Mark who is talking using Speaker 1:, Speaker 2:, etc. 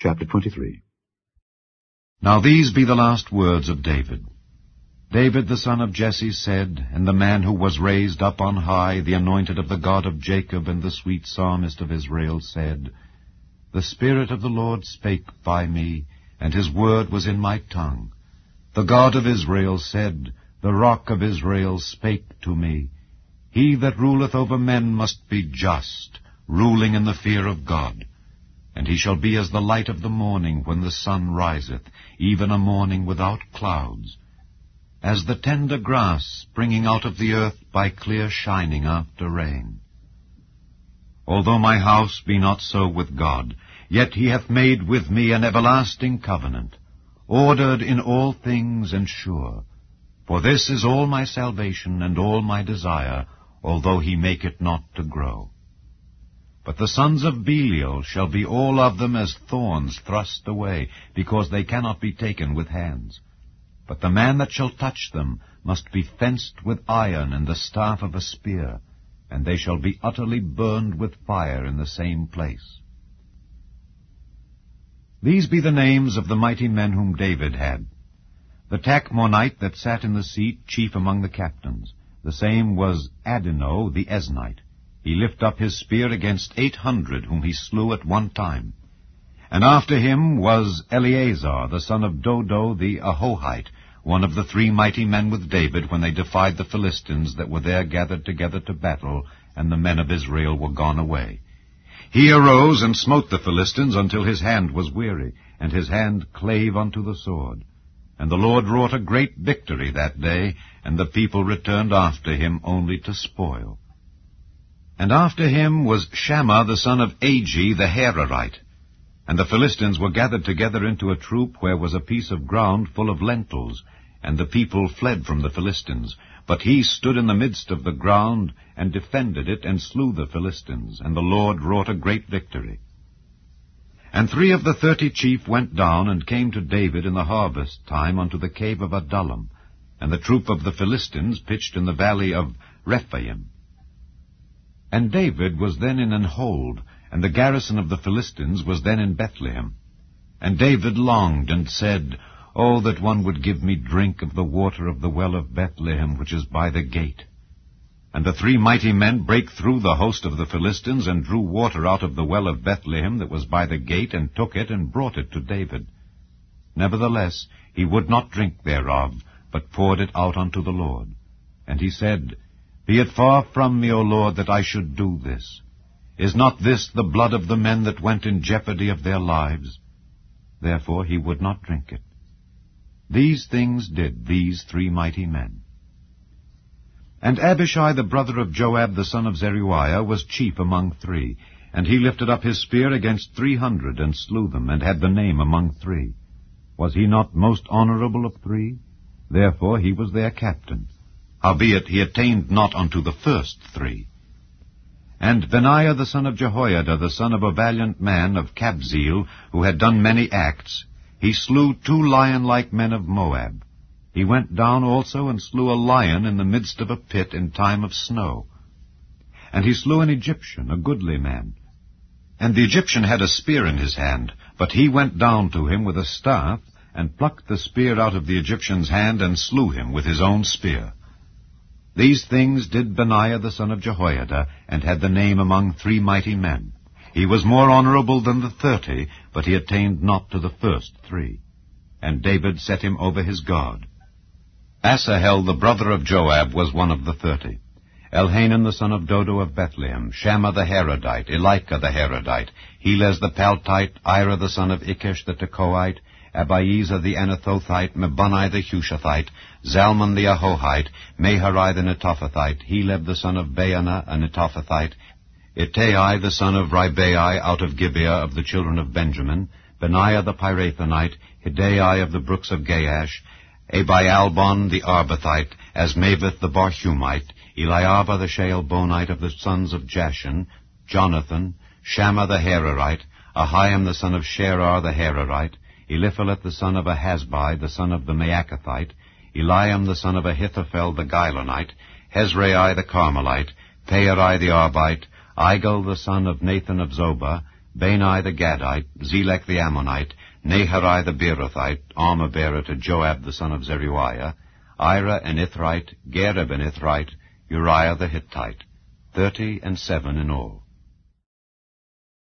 Speaker 1: Chapter 23
Speaker 2: Now these be the last words of David. David the son of Jesse said, and the man who was raised up on high, the anointed of the God of Jacob, and the sweet psalmist of Israel, said, The Spirit of the Lord spake by me, and his word was in my tongue. The God of Israel said, The rock of Israel spake to me. He that ruleth over men must be just, ruling in the fear of God. He shall be as the light of the morning when the sun riseth, even a morning without clouds. As the tender grass springing out of the earth by clear shining after rain. Although my house be not so with God, yet he hath made with me an everlasting covenant, ordered in all things and sure. For this is all my salvation and all my desire, although he make it not to grow. But the sons of Belial shall be all of them as thorns thrust away, because they cannot be taken with hands. But the man that shall touch them must be fenced with iron and the staff of a spear, and they shall be utterly burned with fire in the same place. These be the names of the mighty men whom David had. The Tachmonite that sat in the seat, chief among the captains. The same was Adino the Eznite. He lift up his spear against eight hundred, whom he slew at one time. And after him was Eleazar, the son of Dodo the Ahohite, one of the three mighty men with David when they defied the Philistines that were there gathered together to battle, and the men of Israel were gone away. He arose and smote the Philistines until his hand was weary, and his hand clave unto the sword. And the Lord wrought a great victory that day, and the people returned after him only to spoil. And after him was Shammah the son of Agee the Hararite. And the Philistines were gathered together into a troop where was a piece of ground full of lentils, and the people fled from the Philistines. But he stood in the midst of the ground, and defended it, and slew the Philistines, and the Lord wrought a great victory. And three of the thirty chief went down, and came to David in the harvest time unto the cave of Adullam, and the troop of the Philistines pitched in the valley of Rephaim. And David was then in an hold, and the garrison of the Philistines was then in Bethlehem. And David longed and said, Oh, that one would give me drink of the water of the well of Bethlehem, which is by the gate. And the three mighty men brake through the host of the Philistines, and drew water out of the well of Bethlehem that was by the gate, and took it, and brought it to David. Nevertheless, he would not drink thereof, but poured it out unto the Lord. And he said, be it far from me, O Lord, that I should do this. Is not this the blood of the men that went in jeopardy of their lives? Therefore he would not drink it. These things did these three mighty men. And Abishai the brother of Joab the son of Zeruiah was chief among three, and he lifted up his spear against three hundred, and slew them, and had the name among three. Was he not most honorable of three? Therefore he was their captain howbeit he attained not unto the first three. And Benaiah the son of Jehoiada, the son of a valiant man of Kabzeel, who had done many acts, he slew two lion-like men of Moab. He went down also and slew a lion in the midst of a pit in time of snow. And he slew an Egyptian, a goodly man. And the Egyptian had a spear in his hand, but he went down to him with a staff, and plucked the spear out of the Egyptian's hand, and slew him with his own spear. These things did Benaiah the son of Jehoiada, and had the name among three mighty men. He was more honorable than the thirty, but he attained not to the first three. And David set him over his guard. Asahel the brother of Joab was one of the thirty. Elhanan the son of Dodo of Bethlehem, Shammah the Harodite, Elika the Harodite, Helez the Paltite, Ira the son of Ikkesh the Tekoite, Abiezer the Anethothite, Mebunnai the Hushathite, Zalmon the Ahohite, Maharai the Netophathite, Heleb the son of Baanah, a Netophathite, Ittai the son of Ribai out of Gibeah of the children of Benjamin, Benaiah the Pirathonite, Hiddai of the brooks of Gaash, Abialbon the Arbathite, Azmaveth the Barhumite, Eliahba the Shaalbonite of the sons of Jashen, Jonathan, Shammah the Hararite, Ahiam the son of Sharar the Hararite, Eliphelet the son of Ahasbai, the son of the Maachathite, Eliam the son of Ahithophel the Gilonite, Hezrai the Carmelite, Paarai the Arbite, Igal the son of Nathan of Zobah, Bani the Gadite, Zelek the Ammonite, Nahari the Beerothite, armor-bearer to Joab the son of Zeruiah, Ira an Ithrite, Gareb an Ithrite, Uriah the Hittite, thirty and seven in all.